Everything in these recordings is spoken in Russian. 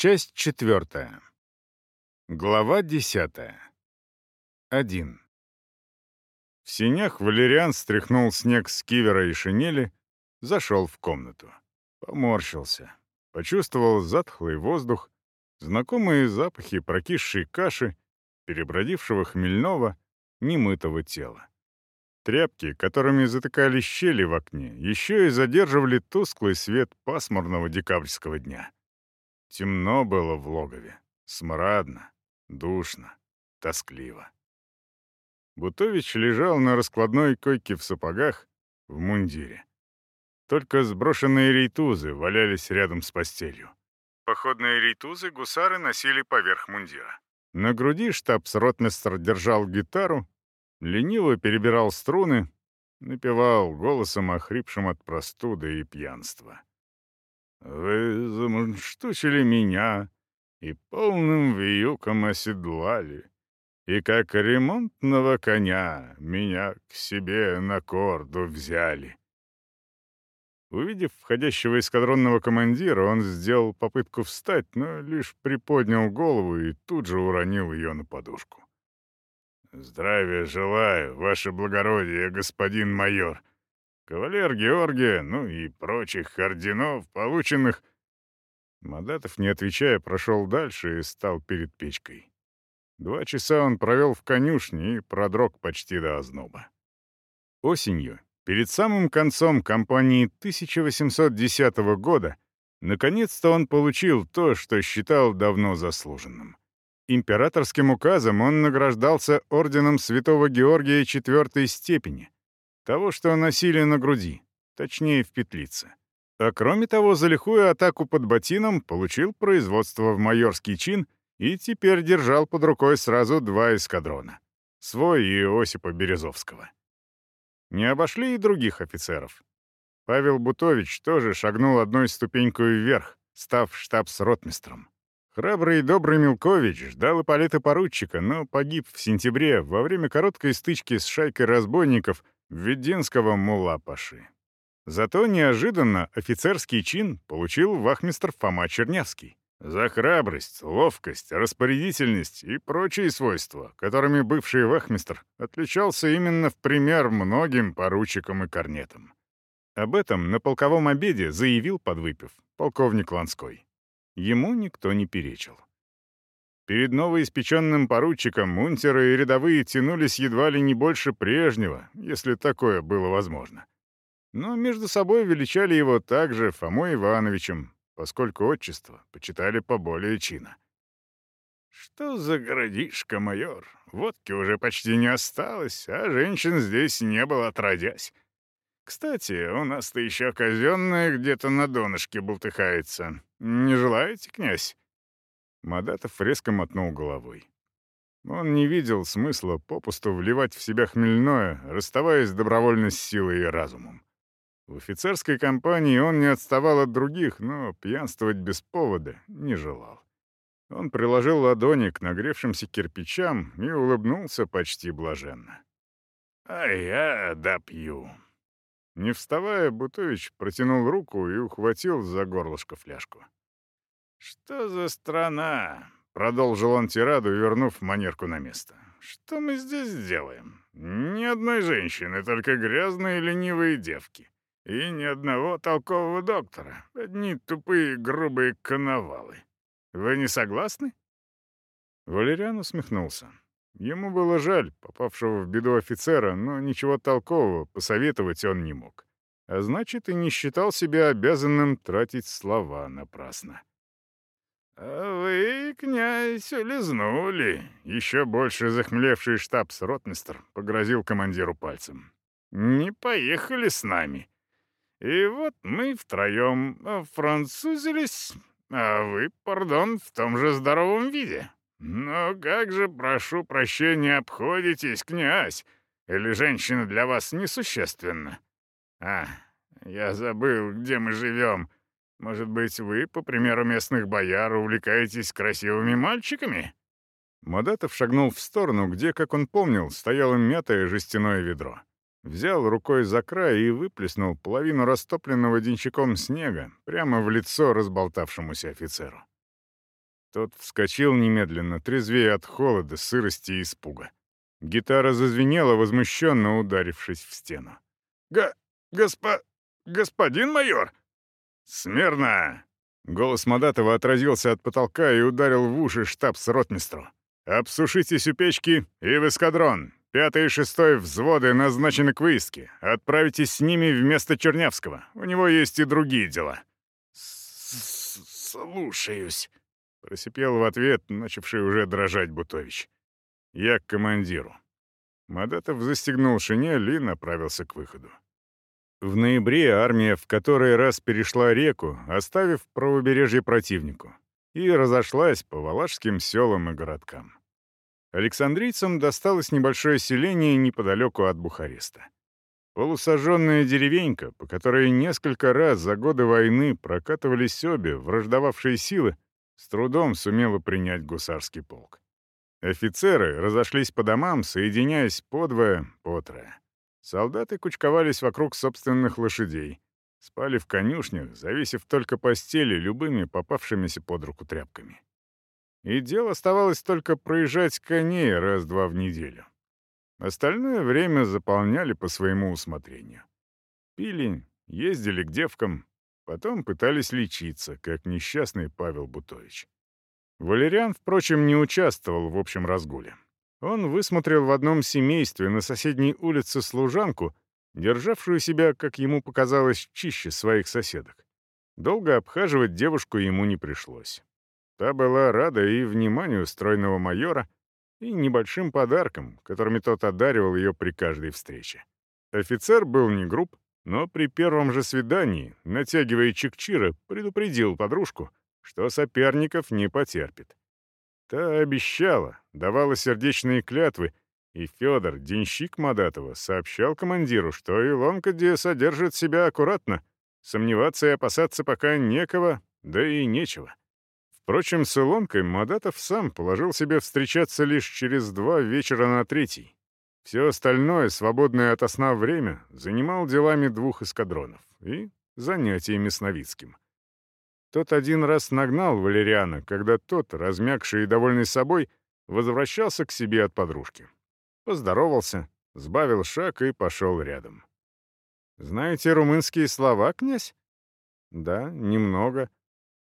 Часть четвертая. Глава десятая. Один. В синях Валериан стряхнул снег с кивера и шинели, зашел в комнату. Поморщился. Почувствовал затхлый воздух, знакомые запахи прокисшей каши, перебродившего хмельного, немытого тела. Тряпки, которыми затыкали щели в окне, еще и задерживали тусклый свет пасмурного декабрьского дня. Темно было в логове, смрадно, душно, тоскливо. Бутович лежал на раскладной койке в сапогах, в мундире. Только сброшенные рейтузы валялись рядом с постелью. Походные рейтузы гусары носили поверх мундира. На груди штабс-ротмистр держал гитару, лениво перебирал струны, напевал голосом, охрипшим от простуды и пьянства. Вы замунштучили меня и полным вьюком оседлали, и как ремонтного коня меня к себе на корду взяли. Увидев входящего эскадронного командира, он сделал попытку встать, но лишь приподнял голову и тут же уронил ее на подушку. «Здравия желаю, ваше благородие, господин майор», Кавалер Георгия, ну и прочих орденов, полученных...» Мадатов, не отвечая, прошел дальше и стал перед печкой. Два часа он провел в конюшне и продрог почти до озноба. Осенью, перед самым концом кампании 1810 года, наконец-то он получил то, что считал давно заслуженным. Императорским указом он награждался орденом Святого Георгия четвертой степени — того, что носили на груди, точнее, в петлице. А кроме того, за лихую атаку под ботином получил производство в майорский чин и теперь держал под рукой сразу два эскадрона. Свой и Осипа Березовского. Не обошли и других офицеров. Павел Бутович тоже шагнул одной ступенькой вверх, став штабс-ротмистром. Храбрый и добрый Милкович ждал Ипполита поручика, но погиб в сентябре во время короткой стычки с шайкой разбойников — Веденского мулла-паши. Зато неожиданно офицерский чин получил вахмистр Фома Чернявский. За храбрость, ловкость, распорядительность и прочие свойства, которыми бывший вахмистр отличался именно в пример многим поручикам и корнетам. Об этом на полковом обеде заявил, подвыпив, полковник Ланской. Ему никто не перечил. Перед новоиспеченным поручиком мунтеры и рядовые тянулись едва ли не больше прежнего, если такое было возможно. Но между собой величали его также Фомой Ивановичем, поскольку отчество почитали поболее чина. «Что за городишко, майор? Водки уже почти не осталось, а женщин здесь не было отродясь. Кстати, у нас-то еще казенная где-то на донышке бултыхается. Не желаете, князь?» Мадатов резко мотнул головой. Он не видел смысла попусту вливать в себя хмельное, расставаясь добровольно с силой и разумом. В офицерской компании он не отставал от других, но пьянствовать без повода не желал. Он приложил ладони к нагревшимся кирпичам и улыбнулся почти блаженно. «А я допью». Не вставая, Бутович протянул руку и ухватил за горлышко фляжку. «Что за страна?» — продолжил он тираду, вернув манерку на место. «Что мы здесь делаем? Ни одной женщины, только грязные ленивые девки. И ни одного толкового доктора. Одни тупые грубые коновалы. Вы не согласны?» Валериан усмехнулся. Ему было жаль попавшего в беду офицера, но ничего толкового посоветовать он не мог. А значит, и не считал себя обязанным тратить слова напрасно. А «Вы, князь, улизнули!» Еще больше захмелевший штабс-ротмистр погрозил командиру пальцем. «Не поехали с нами. И вот мы втроем французились, а вы, пардон, в том же здоровом виде. Но как же, прошу прощения, обходитесь, князь? Или женщина для вас несущественна? А, я забыл, где мы живем». Может быть, вы, по примеру местных бояр, увлекаетесь красивыми мальчиками?» Мадатов шагнул в сторону, где, как он помнил, стояло мятое жестяное ведро. Взял рукой за край и выплеснул половину растопленного денщиком снега прямо в лицо разболтавшемуся офицеру. Тот вскочил немедленно, трезвее от холода, сырости и испуга. Гитара зазвенела, возмущенно ударившись в стену. «Га... госпо... господин майор!» «Смирно!» Голос Мадатова отразился от потолка и ударил в уши штабс-ротмистру. «Обсушитесь у печки и в эскадрон. Пятый и шестой взводы назначены к выездке. Отправитесь с ними вместо Чернявского. У него есть и другие дела». «Слушаюсь», — просипел в ответ, начавший уже дрожать Бутович. «Я к командиру». Мадатов застегнул шинель и направился к выходу. В ноябре армия в который раз перешла реку, оставив правобережье противнику, и разошлась по валашским селам и городкам. Александрийцам досталось небольшое селение неподалеку от Бухареста. Полусожженная деревенька, по которой несколько раз за годы войны прокатывались обе враждовавшие силы, с трудом сумела принять гусарский полк. Офицеры разошлись по домам, соединяясь подвое, потрое. Солдаты кучковались вокруг собственных лошадей, спали в конюшнях, зависев только постели любыми попавшимися под руку тряпками. И дело оставалось только проезжать коней раз-два в неделю. Остальное время заполняли по своему усмотрению. Пили, ездили к девкам, потом пытались лечиться, как несчастный Павел Бутович. Валериан, впрочем, не участвовал в общем разгуле. Он высмотрел в одном семействе на соседней улице служанку, державшую себя, как ему показалось, чище своих соседок. Долго обхаживать девушку ему не пришлось. Та была рада и вниманию стройного майора, и небольшим подарком, которыми тот одаривал ее при каждой встрече. Офицер был не груб, но при первом же свидании, натягивая чекчира, предупредил подружку, что соперников не потерпит. Та обещала, давала сердечные клятвы, и Федор, денщик Мадатова, сообщал командиру, что Илонка Де содержит себя аккуратно, сомневаться и опасаться пока некого, да и нечего. Впрочем, с Илонкой Мадатов сам положил себе встречаться лишь через два вечера на третий. Все остальное, свободное от сна время, занимал делами двух эскадронов и занятиями с Новицким. Тот один раз нагнал Валериана, когда тот, размягший и довольный собой, возвращался к себе от подружки. Поздоровался, сбавил шаг и пошел рядом. «Знаете румынские слова, князь?» «Да, немного.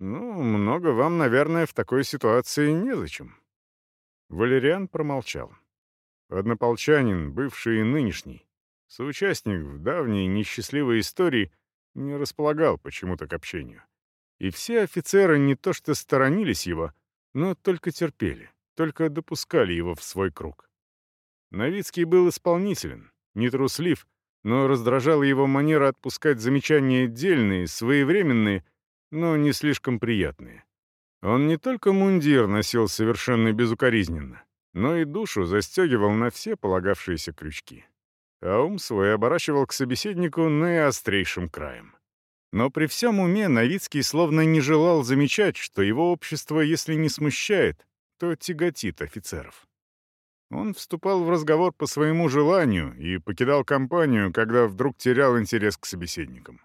Ну, много вам, наверное, в такой ситуации незачем». Валериан промолчал. Однополчанин, бывший и нынешний, соучастник в давней несчастливой истории, не располагал почему-то к общению. И все офицеры не то что сторонились его, но только терпели, только допускали его в свой круг. Новицкий был исполнителен, нетруслив, но раздражала его манера отпускать замечания дельные, своевременные, но не слишком приятные. Он не только мундир носил совершенно безукоризненно, но и душу застегивал на все полагавшиеся крючки. А ум свой оборачивал к собеседнику наиострейшим краем. Но при всем уме Новицкий словно не желал замечать, что его общество, если не смущает, то тяготит офицеров. Он вступал в разговор по своему желанию и покидал компанию, когда вдруг терял интерес к собеседникам.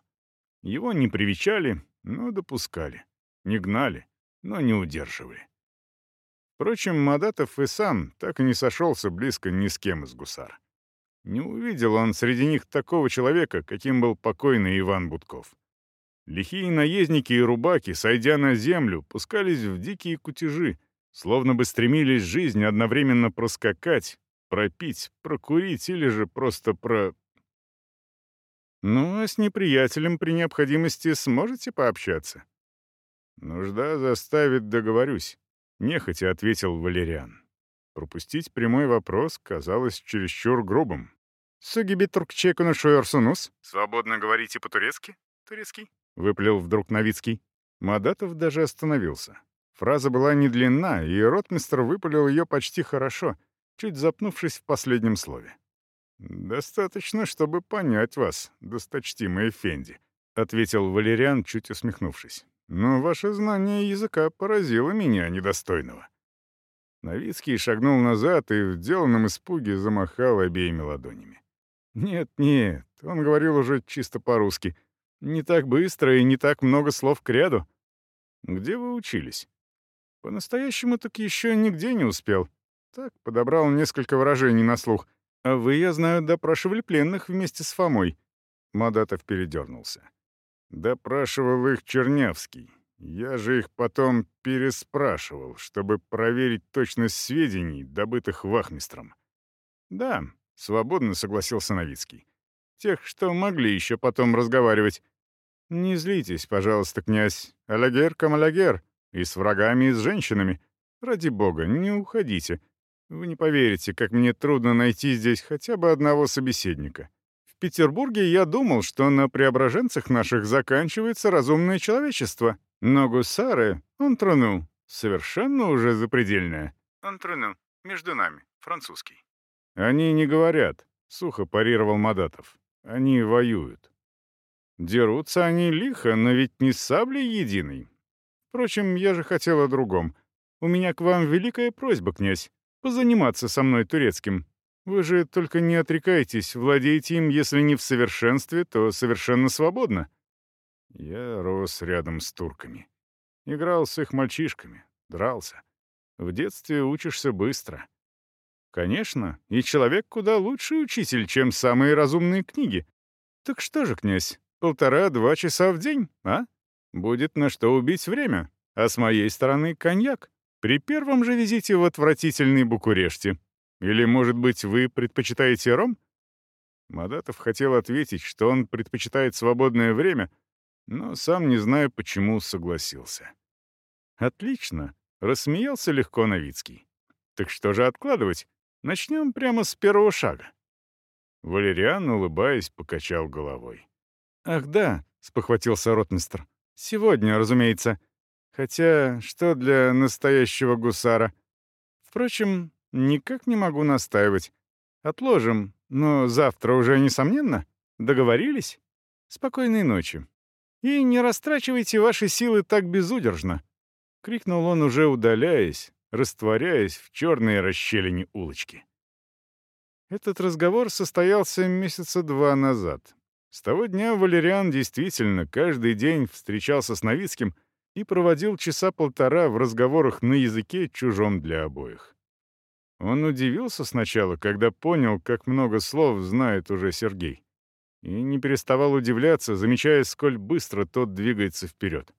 Его не привечали, но допускали. Не гнали, но не удерживали. Впрочем, Мадатов и сам так и не сошелся близко ни с кем из гусар. Не увидел он среди них такого человека, каким был покойный Иван Будков. Лихие наездники и рубаки, сойдя на землю, пускались в дикие кутежи, словно бы стремились жизнь одновременно проскакать, пропить, прокурить или же просто про... «Ну, а с неприятелем при необходимости сможете пообщаться?» «Нужда заставит, договорюсь», — нехотя ответил Валериан. Пропустить прямой вопрос казалось чересчур грубым. «Сугиби туркчекуну шуерсунус?» «Свободно говорите по-турецки?» «Турецкий?» — выплел вдруг Новицкий. Мадатов даже остановился. Фраза была не длинна, и ротмистр выпалил ее почти хорошо, чуть запнувшись в последнем слове. «Достаточно, чтобы понять вас, досточтимый Фенди», — ответил Валериан, чуть усмехнувшись. «Но ваше знание языка поразило меня, недостойного». Новицкий шагнул назад и в деланном испуге замахал обеими ладонями. «Нет, нет», — он говорил уже чисто по-русски — не так быстро и не так много слов к ряду. Где вы учились? По-настоящему так еще нигде не успел. Так, подобрал несколько выражений на слух. А вы, я знаю, допрашивали пленных вместе с Фомой. Мадатов передернулся. Допрашивал их Чернявский. Я же их потом переспрашивал, чтобы проверить точность сведений, добытых вахмистром. Да, свободно согласился Новицкий. Тех, что могли еще потом разговаривать. Не злитесь, пожалуйста, князь. Алягер камалягер. И с врагами, и с женщинами. Ради бога, не уходите. Вы не поверите, как мне трудно найти здесь хотя бы одного собеседника. В Петербурге я думал, что на преображенцах наших заканчивается разумное человечество. Но гусары, он тронул, совершенно уже запредельное. Он тронул, между нами, французский. Они не говорят, сухо парировал Мадатов. Они воюют. Дерутся они лихо, но ведь не с саблей единой. Впрочем, я же хотел о другом. У меня к вам великая просьба, князь, позаниматься со мной турецким. Вы же только не отрекайтесь, владеете им, если не в совершенстве, то совершенно свободно. Я рос рядом с турками. Играл с их мальчишками, дрался. В детстве учишься быстро. Конечно, и человек куда лучший учитель, чем самые разумные книги. Так что же, князь, полтора-два часа в день, а? Будет на что убить время. А с моей стороны коньяк. При первом же визите в отвратительный Букуреште. Или, может быть, вы предпочитаете ром? Мадатов хотел ответить, что он предпочитает свободное время, но сам не знаю, почему согласился. «Отлично», — рассмеялся легко Новицкий. «Так что же откладывать? Начнем прямо с первого шага». Валериан, улыбаясь, покачал головой. «Ах да», — спохватился ротмистр. «Сегодня, разумеется. Хотя, что для настоящего гусара? Впрочем, никак не могу настаивать. Отложим, но завтра уже, несомненно. Договорились? Спокойной ночи. И не растрачивайте ваши силы так безудержно», — крикнул он, уже удаляясь, растворяясь в черной расщелине улочки. Этот разговор состоялся месяца два назад. С того дня Валериан действительно каждый день встречался с Новицким и проводил часа полтора в разговорах на языке, чужом для обоих. Он удивился сначала, когда понял, как много слов знает уже Сергей. И не переставал удивляться, замечая, сколь быстро тот двигается вперед.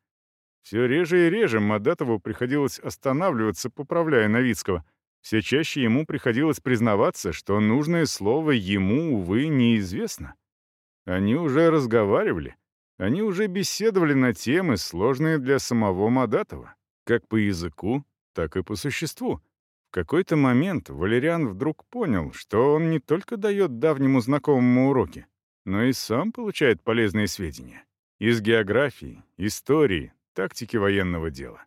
Все реже и реже Мадатову приходилось останавливаться, поправляя Новицкого. Все чаще ему приходилось признаваться, что нужное слово ему, увы, неизвестно. Они уже разговаривали. Они уже беседовали на темы, сложные для самого Мадатова. Как по языку, так и по существу. В какой-то момент Валериан вдруг понял, что он не только дает давнему знакомому уроки, но и сам получает полезные сведения. Из географии, истории, тактики военного дела.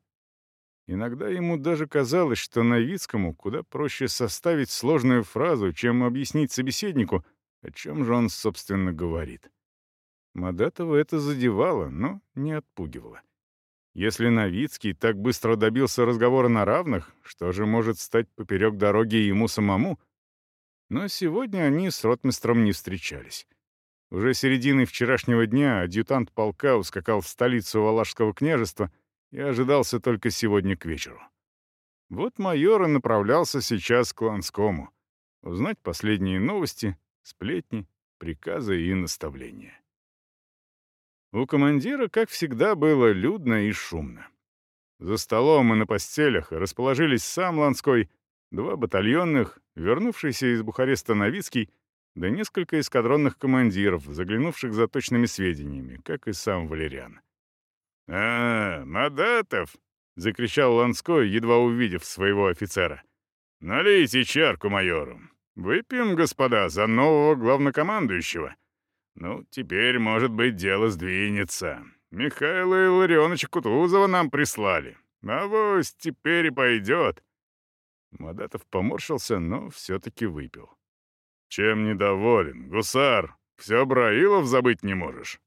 Иногда ему даже казалось, что Новицкому куда проще составить сложную фразу, чем объяснить собеседнику, о чем же он, собственно, говорит. Мадатова это задевало, но не отпугивало. Если Новицкий так быстро добился разговора на равных, что же может стать поперек дороги ему самому? Но сегодня они с ротмистром не встречались. Уже серединой вчерашнего дня адъютант полка ускакал в столицу Валашского княжества и ожидался только сегодня к вечеру. Вот майор и направлялся сейчас к Ланскому. Узнать последние новости, сплетни, приказы и наставления. У командира, как всегда, было людно и шумно. За столом и на постелях расположились сам Ланской, два батальонных, вернувшийся из Бухареста Новицкий да несколько эскадронных командиров, заглянувших за точными сведениями, как и сам Валериан. «А, Мадатов!» — закричал Ланской, едва увидев своего офицера. «Налейте чарку майору. Выпьем, господа, за нового главнокомандующего. Ну, теперь, может быть, дело сдвинется. Михаила Илларионовича Кутузова нам прислали. А вот теперь и пойдет». Мадатов поморщился, но все-таки выпил. «Чем недоволен, гусар? Все Браилов забыть не можешь?»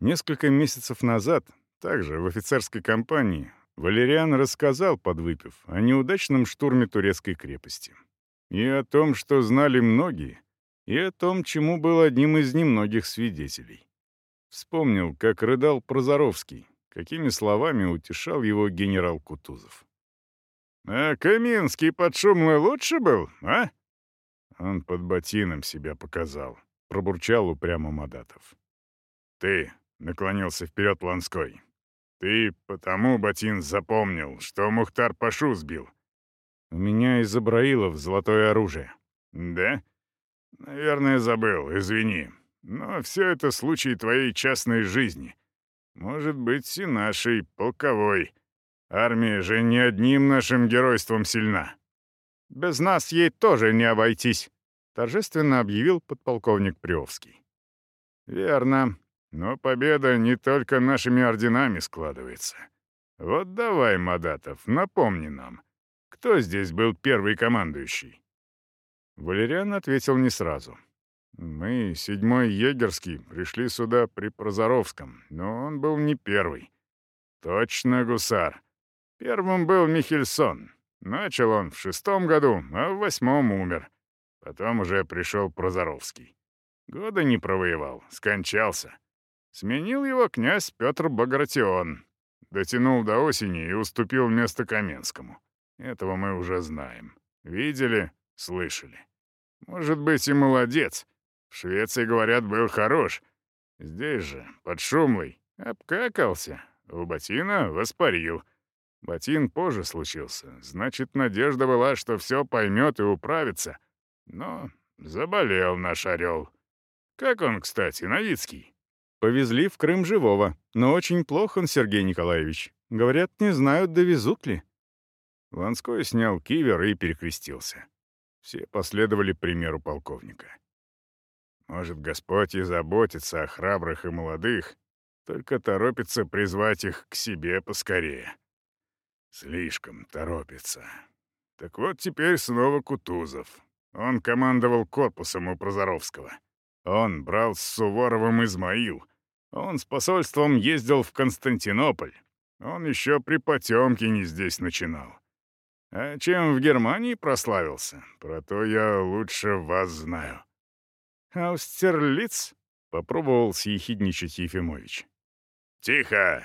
Несколько месяцев назад, также в офицерской компании, Валериан рассказал, подвыпив, о неудачном штурме турецкой крепости. И о том, что знали многие, и о том, чему был одним из немногих свидетелей. Вспомнил, как рыдал Прозоровский, какими словами утешал его генерал Кутузов. А Каминский под Шумлой лучше был, а?» Он под ботином себя показал, пробурчал упрямо Мадатов. «Ты», — наклонился вперед Ланской, — «ты потому, ботин, запомнил, что Мухтар Пашу сбил». «У меня из Абраилов золотое оружие». «Да? Наверное, забыл, извини. Но все это случай твоей частной жизни. Может быть, и нашей, полковой. Армия же не одним нашим геройством сильна. Без нас ей тоже не обойтись», — торжественно объявил подполковник Приовский. «Верно. Но победа не только нашими орденами складывается. Вот давай, Мадатов, напомни нам, кто здесь был первый командующий?» Валериан ответил не сразу. «Мы, седьмой егерский, пришли сюда при Прозоровском, но он был не первый». «Точно, гусар. Первым был Михельсон. Начал он в шестом году, а в восьмом умер. Потом уже пришел Прозоровский. Года не провоевал, скончался. Сменил его князь Петр Багратион. Дотянул до осени и уступил место Каменскому. Этого мы уже знаем. Видели, слышали. Может быть, и молодец. В Швеции, говорят, был хорош. Здесь же, под Шумлой, обкакался. У Батина воспарил. Батин позже случился. Значит, надежда была, что все поймет и управится. Но заболел наш орел. Как он, кстати, Новицкий? Повезли в Крым живого, но очень плохо он, Сергей Николаевич. Говорят, не знают, довезут ли. Ланской снял кивер и перекрестился. Все последовали примеру полковника. Может, Господь и заботится о храбрых и молодых, только торопится призвать их к себе поскорее. Слишком торопится. Так вот теперь снова Кутузов. Он командовал корпусом у Прозоровского. Он брал с Суворовым Измаил. Он с посольством ездил в Константинополь. Он еще при Потемкине здесь начинал. А чем в Германии прославился, про то я лучше вас знаю. «Аустерлиц?» — попробовал съехидничать Ефимович. «Тихо!»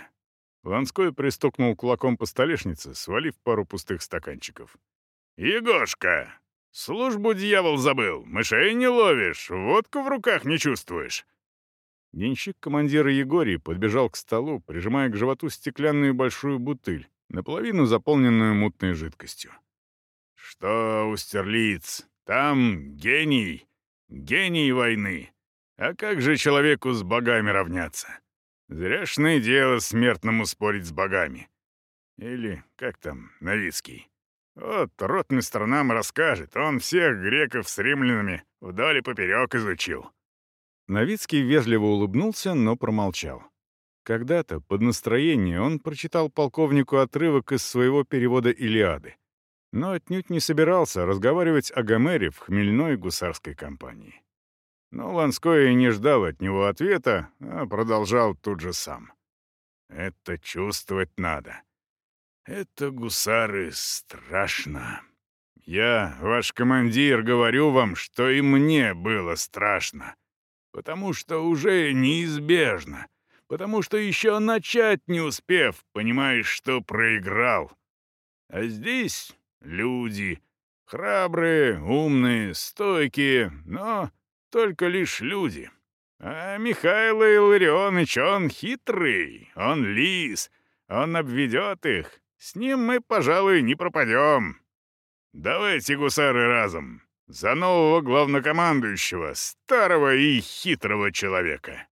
Ланской пристукнул кулаком по столешнице, свалив пару пустых стаканчиков. «Егошка, «Службу дьявол забыл, мышей не ловишь, водку в руках не чувствуешь». Денщик командира Егорий подбежал к столу, прижимая к животу стеклянную большую бутыль, наполовину заполненную мутной жидкостью. «Что, Устерлиц, там гений, гений войны. А как же человеку с богами равняться? Зряшное дело смертному спорить с богами. Или, как там, Новицкий?» Вот ротмистр нам расскажет, он всех греков с римлянами вдоль и поперек изучил». Новицкий вежливо улыбнулся, но промолчал. Когда-то, под настроение, он прочитал полковнику отрывок из своего перевода «Илиады», но отнюдь не собирался разговаривать о Гомере в хмельной гусарской компании. Но Ланской не ждал от него ответа, а продолжал тут же сам. «Это чувствовать надо. Это, гусары, страшно. Я, ваш командир, говорю вам, что и мне было страшно. Потому что уже неизбежно. Потому что еще начать не успев, понимаешь, что проиграл. А здесь люди. Храбрые, умные, стойкие, но только лишь люди. А Михаил Илларионович, он хитрый, он лис, он обведет их, с ним мы, пожалуй, не пропадем. Давайте, гусары, разом. За нового главнокомандующего, старого и хитрого человека.